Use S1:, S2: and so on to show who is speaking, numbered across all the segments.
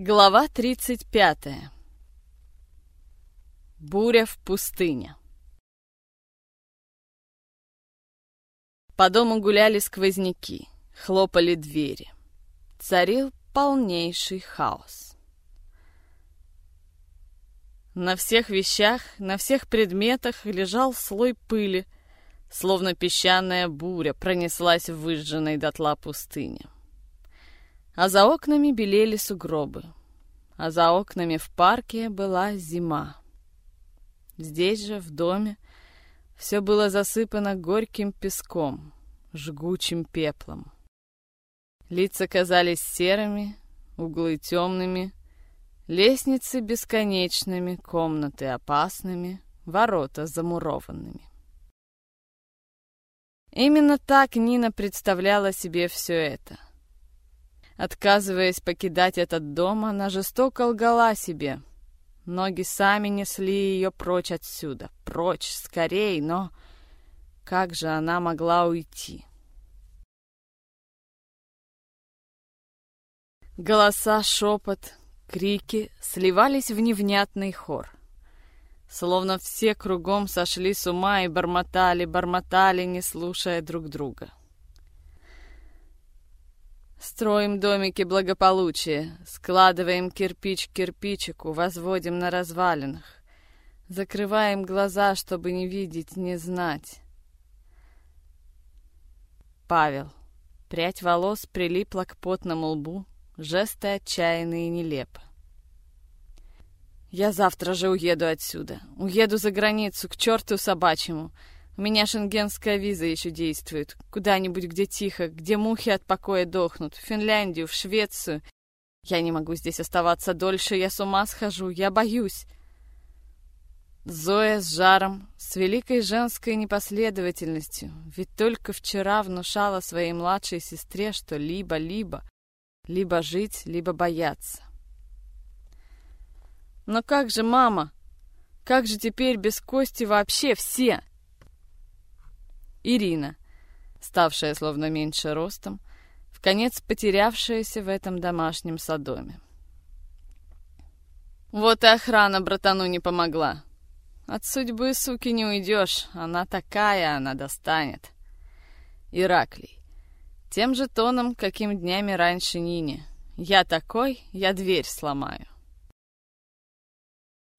S1: Глава 35. Буря в пустыне. По дому гуляли сквозняки, хлопали двери. Царил полнейший хаос. На всех вещах, на всех предметах лежал слой пыли, словно песчаная буря пронеслась в выжженной дотла пустыне а за окнами белели сугробы, а за окнами в парке была зима. Здесь же, в доме, все было засыпано горьким песком, жгучим пеплом. Лица казались серыми, углы темными, лестницы бесконечными, комнаты опасными, ворота замурованными. Именно так Нина представляла себе все это — Отказываясь покидать этот дом, она жестоко лгала себе. Ноги сами несли ее прочь отсюда. Прочь, скорей, но... Как же она могла уйти? Голоса, шепот, крики сливались в невнятный хор. Словно все кругом сошли с ума и бормотали, бормотали, не слушая друг друга. Строим домики благополучия, складываем кирпич к кирпичику, возводим на развалинах. Закрываем глаза, чтобы не видеть, не знать. Павел. Прядь волос прилипла к потному лбу, жесты отчаянные и нелепо. «Я завтра же уеду отсюда. Уеду за границу, к черту собачьему. У меня шенгенская виза еще действует. Куда-нибудь, где тихо, где мухи от покоя дохнут. В Финляндию, в Швецию. Я не могу здесь оставаться дольше, я с ума схожу, я боюсь. Зоя с жаром, с великой женской непоследовательностью, ведь только вчера внушала своей младшей сестре, что либо-либо, либо жить, либо бояться. Но как же мама? Как же теперь без Кости вообще все? Ирина, ставшая словно меньше ростом, в конец потерявшаяся в этом домашнем садоме. Вот и охрана братану не помогла. От судьбы, суки, не уйдешь. Она такая, она достанет. Ираклий. Тем же тоном, каким днями раньше Нине. Я такой, я дверь сломаю.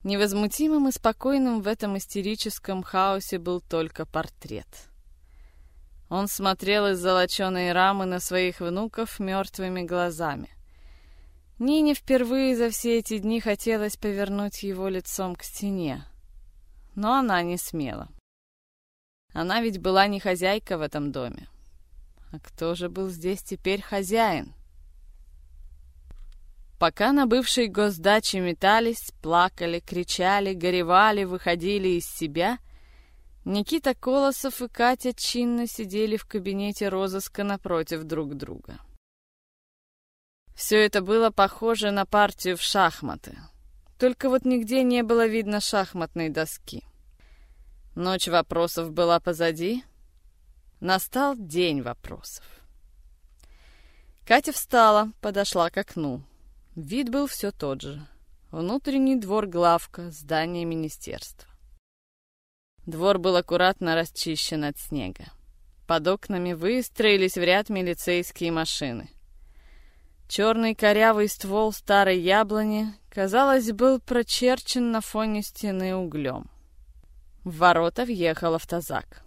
S1: Невозмутимым и спокойным в этом истерическом хаосе был только портрет. Он смотрел из золоченой рамы на своих внуков мертвыми глазами. Нине впервые за все эти дни хотелось повернуть его лицом к стене. Но она не смела. Она ведь была не хозяйка в этом доме. А кто же был здесь теперь хозяин? Пока на бывшей госдаче метались, плакали, кричали, горевали, выходили из себя — Никита Колосов и Катя чинно сидели в кабинете розыска напротив друг друга. Все это было похоже на партию в шахматы. Только вот нигде не было видно шахматной доски. Ночь вопросов была позади. Настал день вопросов. Катя встала, подошла к окну. Вид был все тот же. Внутренний двор главка, здание министерства. Двор был аккуратно расчищен от снега. Под окнами выстроились в ряд милицейские машины. Черный корявый ствол старой яблони, казалось, был прочерчен на фоне стены углем. В ворота въехал автозак.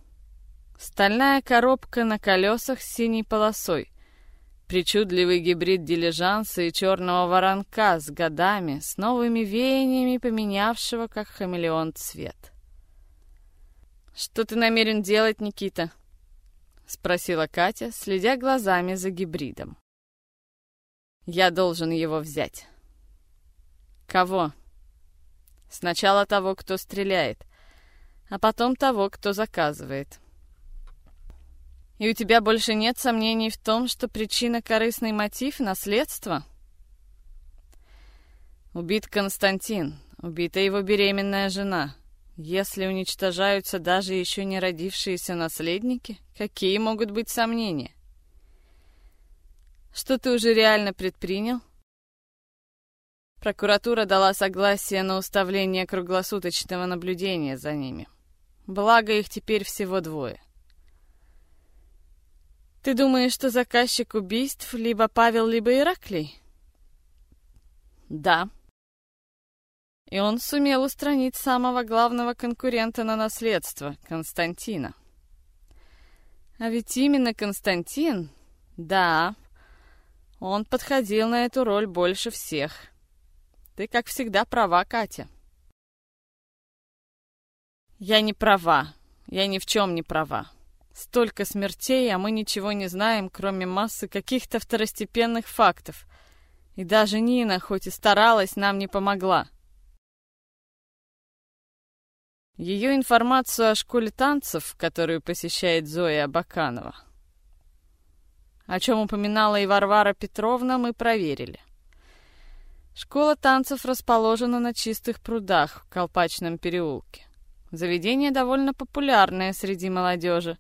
S1: Стальная коробка на колесах с синей полосой. Причудливый гибрид дилижанса и черного воронка с годами, с новыми веяниями поменявшего, как хамелеон, цвет. «Что ты намерен делать, Никита?» — спросила Катя, следя глазами за гибридом. «Я должен его взять». «Кого?» «Сначала того, кто стреляет, а потом того, кто заказывает». «И у тебя больше нет сомнений в том, что причина корыстный мотив — наследство?» «Убит Константин, убита его беременная жена». Если уничтожаются даже еще не родившиеся наследники, какие могут быть сомнения? Что ты уже реально предпринял? Прокуратура дала согласие на уставление круглосуточного наблюдения за ними. Благо их теперь всего двое. Ты думаешь, что заказчик убийств либо Павел, либо Ираклий? Да. И он сумел устранить самого главного конкурента на наследство, Константина. А ведь именно Константин, да, он подходил на эту роль больше всех. Ты, как всегда, права, Катя. Я не права. Я ни в чем не права. Столько смертей, а мы ничего не знаем, кроме массы каких-то второстепенных фактов. И даже Нина, хоть и старалась, нам не помогла. Ее информацию о школе танцев, которую посещает Зоя Абаканова, о чем упоминала и Варвара Петровна, мы проверили. Школа танцев расположена на чистых прудах в Колпачном переулке. Заведение довольно популярное среди молодежи.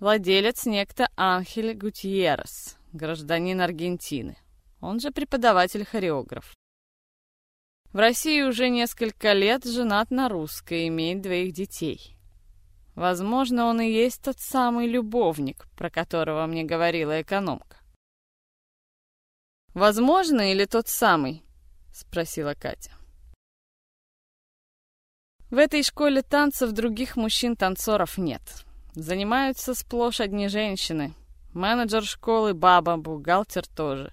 S1: Владелец некто Анхель Гутьеррес, гражданин Аргентины. Он же преподаватель-хореограф. В России уже несколько лет женат на русской, имеет двоих детей. Возможно, он и есть тот самый любовник, про которого мне говорила экономка. «Возможно, или тот самый?» — спросила Катя. В этой школе танцев других мужчин-танцоров нет. Занимаются сплошь одни женщины. Менеджер школы — баба, бухгалтер тоже.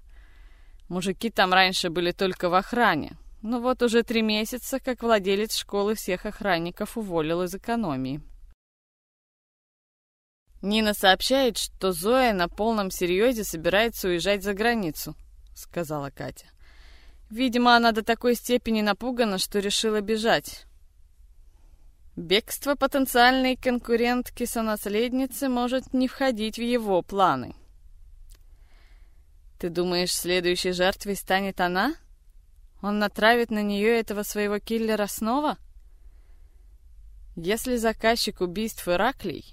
S1: Мужики там раньше были только в охране. Но вот уже три месяца, как владелец школы всех охранников уволил из экономии. Нина сообщает, что Зоя на полном серьезе собирается уезжать за границу. — сказала Катя. Видимо, она до такой степени напугана, что решила бежать. Бегство потенциальной конкурентки-сонаследницы может не входить в его планы. Ты думаешь, следующей жертвой станет она? Он натравит на нее этого своего киллера снова? Если заказчик убийств Ираклий,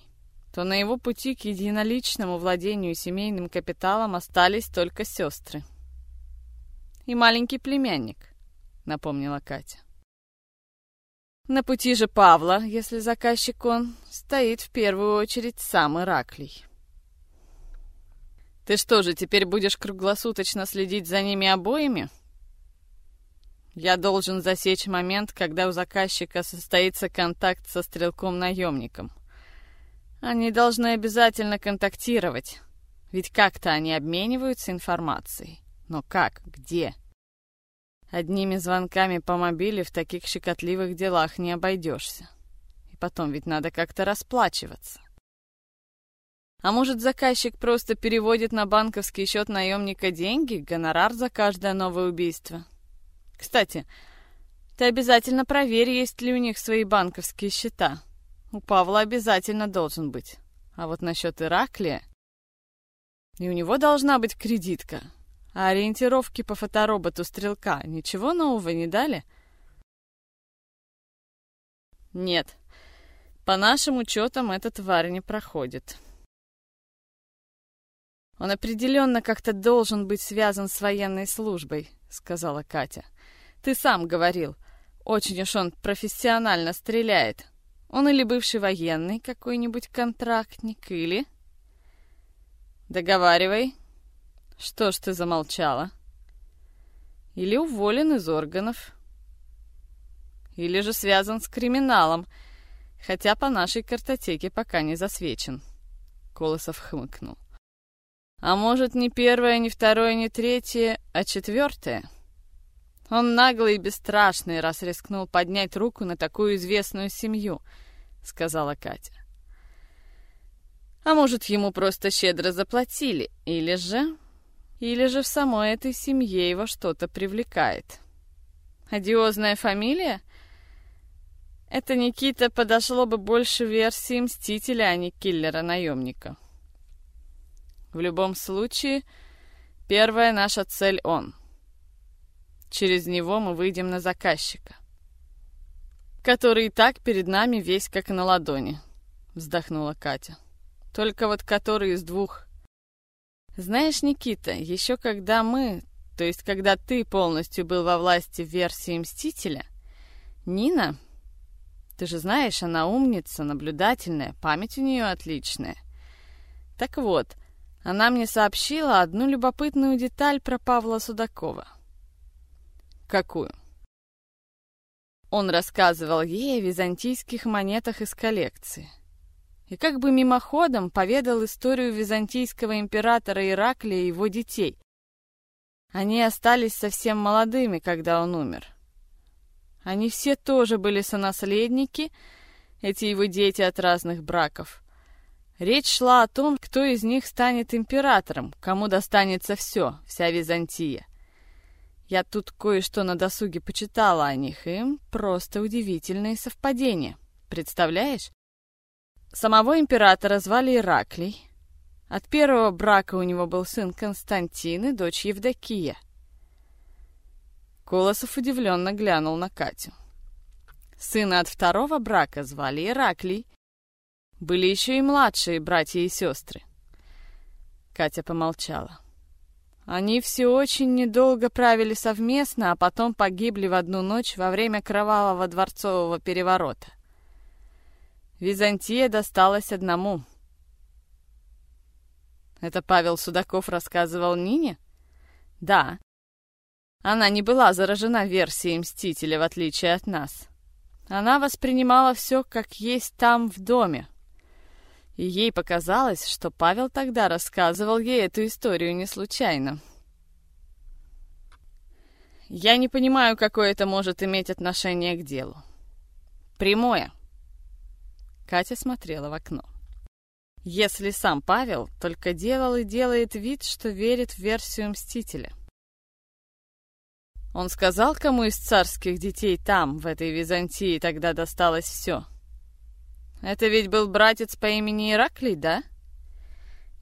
S1: то на его пути к единоличному владению семейным капиталом остались только сестры и маленький племянник», — напомнила Катя. На пути же Павла, если заказчик он, стоит в первую очередь сам Ираклий. «Ты что же, теперь будешь круглосуточно следить за ними обоими?» «Я должен засечь момент, когда у заказчика состоится контакт со стрелком-наемником. Они должны обязательно контактировать, ведь как-то они обмениваются информацией. Но как? Где? Одними звонками по мобиле в таких щекотливых делах не обойдешься. И потом ведь надо как-то расплачиваться. А может, заказчик просто переводит на банковский счет наемника деньги, гонорар за каждое новое убийство? Кстати, ты обязательно проверь, есть ли у них свои банковские счета. У Павла обязательно должен быть. А вот насчет Ираклия... И у него должна быть кредитка. А ориентировки по фотороботу стрелка ничего нового не дали? Нет. По нашим учетам эта тварь не проходит. Он определенно как-то должен быть связан с военной службой, сказала Катя. Ты сам говорил. Очень уж он профессионально стреляет. Он или бывший военный какой-нибудь контрактник, или... Договаривай, что ж ты замолчала? Или уволен из органов? Или же связан с криминалом, хотя по нашей картотеке пока не засвечен. Колосов хмыкнул. А может, не первое, не второе, не третье, а четвертое? Он наглый и бесстрашный, раз рискнул поднять руку на такую известную семью, сказала Катя. А может, ему просто щедро заплатили, или же или же в самой этой семье его что-то привлекает. Одиозная фамилия? Это Никита подошло бы больше версии Мстителя, а не киллера-наемника. В любом случае, первая наша цель — он. Через него мы выйдем на заказчика, который и так перед нами весь как на ладони, вздохнула Катя. Только вот который из двух знаешь, Никита, еще когда мы, то есть когда ты полностью был во власти версии Мстителя, Нина, ты же знаешь, она умница, наблюдательная, память у нее отличная. Так вот, она мне сообщила одну любопытную деталь про Павла Судакова. Какую? Он рассказывал ей о византийских монетах из коллекции. И как бы мимоходом поведал историю византийского императора Ираклия и его детей. Они остались совсем молодыми, когда он умер. Они все тоже были сонаследники, эти его дети от разных браков. Речь шла о том, кто из них станет императором, кому достанется все, вся Византия. Я тут кое-что на досуге почитала о них, им просто удивительные совпадения. Представляешь? Самого императора звали Ираклий. От первого брака у него был сын Константин и дочь Евдокия. Колосов удивленно глянул на Катю. Сына от второго брака звали Ираклий. Были еще и младшие братья и сестры. Катя помолчала. Они все очень недолго правили совместно, а потом погибли в одну ночь во время кровавого дворцового переворота. Византия досталась одному. Это Павел Судаков рассказывал Нине? Да, она не была заражена версией Мстителя, в отличие от нас. Она воспринимала все, как есть там, в доме. И ей показалось, что Павел тогда рассказывал ей эту историю не случайно. Я не понимаю, какое это может иметь отношение к делу. Прямое. Катя смотрела в окно. Если сам Павел только делал и делает вид, что верит в версию Мстителя. Он сказал, кому из царских детей там, в этой Византии, тогда досталось все. Это ведь был братец по имени Ираклий, да?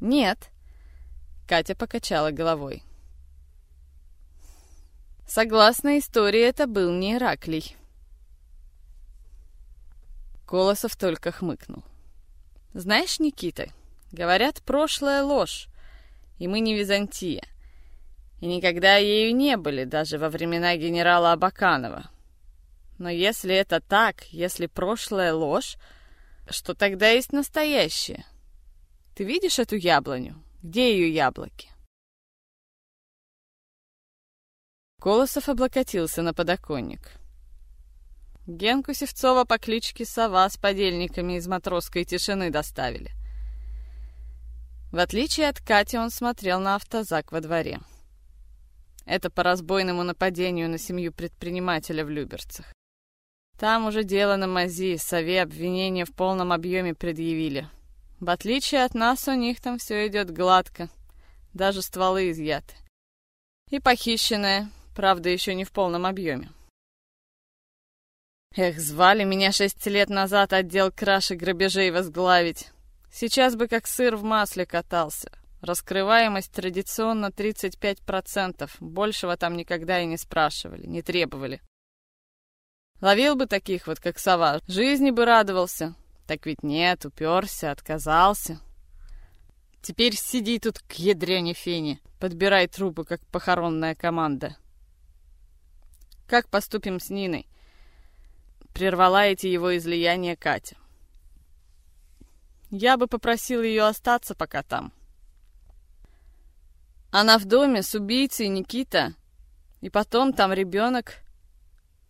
S1: Нет. Катя покачала головой. Согласно истории, это был не Ираклий. Колосов только хмыкнул. Знаешь, Никита, говорят, прошлое ложь, и мы не Византия и никогда ею не были, даже во времена генерала Абаканова. Но если это так, если прошлое ложь, что тогда есть настоящее? Ты видишь эту яблоню? Где ее яблоки? Колосов облокотился на подоконник. Генку Севцова по кличке Сова с подельниками из матросской тишины доставили. В отличие от Кати, он смотрел на автозак во дворе. Это по разбойному нападению на семью предпринимателя в Люберцах. Там уже дело на мази, сове обвинения в полном объеме предъявили. В отличие от нас, у них там все идет гладко. Даже стволы изъяты. И похищенное, правда, еще не в полном объеме. Эх, звали меня шесть лет назад отдел краж и грабежей возглавить. Сейчас бы как сыр в масле катался. Раскрываемость традиционно 35%. Большего там никогда и не спрашивали, не требовали. Ловил бы таких вот, как сова, жизни бы радовался. Так ведь нет, уперся, отказался. Теперь сиди тут к ядрене фене, подбирай трупы, как похоронная команда. Как поступим с Ниной? Прервала эти его излияния Катя. Я бы попросил ее остаться пока там. Она в доме с убийцей Никита. И потом там ребенок.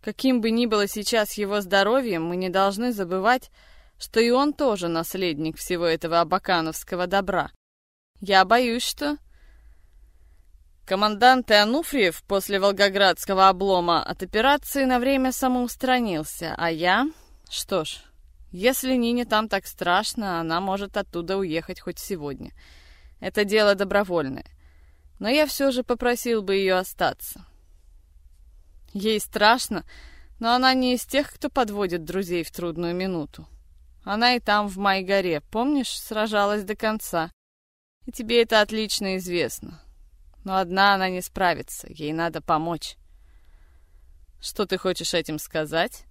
S1: Каким бы ни было сейчас его здоровьем, мы не должны забывать, что и он тоже наследник всего этого абакановского добра. Я боюсь, что... Командант Иануфриев после Волгоградского облома от операции на время самоустранился, а я... Что ж, если Нине там так страшно, она может оттуда уехать хоть сегодня. Это дело добровольное но я все же попросил бы ее остаться. Ей страшно, но она не из тех, кто подводит друзей в трудную минуту. Она и там, в Майгоре, помнишь, сражалась до конца. И тебе это отлично известно. Но одна она не справится, ей надо помочь. Что ты хочешь этим сказать?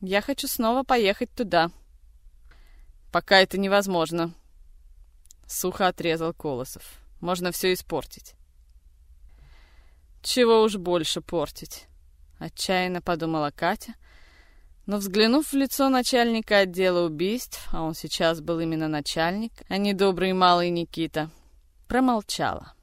S1: Я хочу снова поехать туда. Пока это невозможно. Сухо отрезал Колосов. Можно все испортить. Чего уж больше портить. Отчаянно подумала Катя, но, взглянув в лицо начальника отдела убийств, а он сейчас был именно начальник, а не добрый малый Никита, промолчала.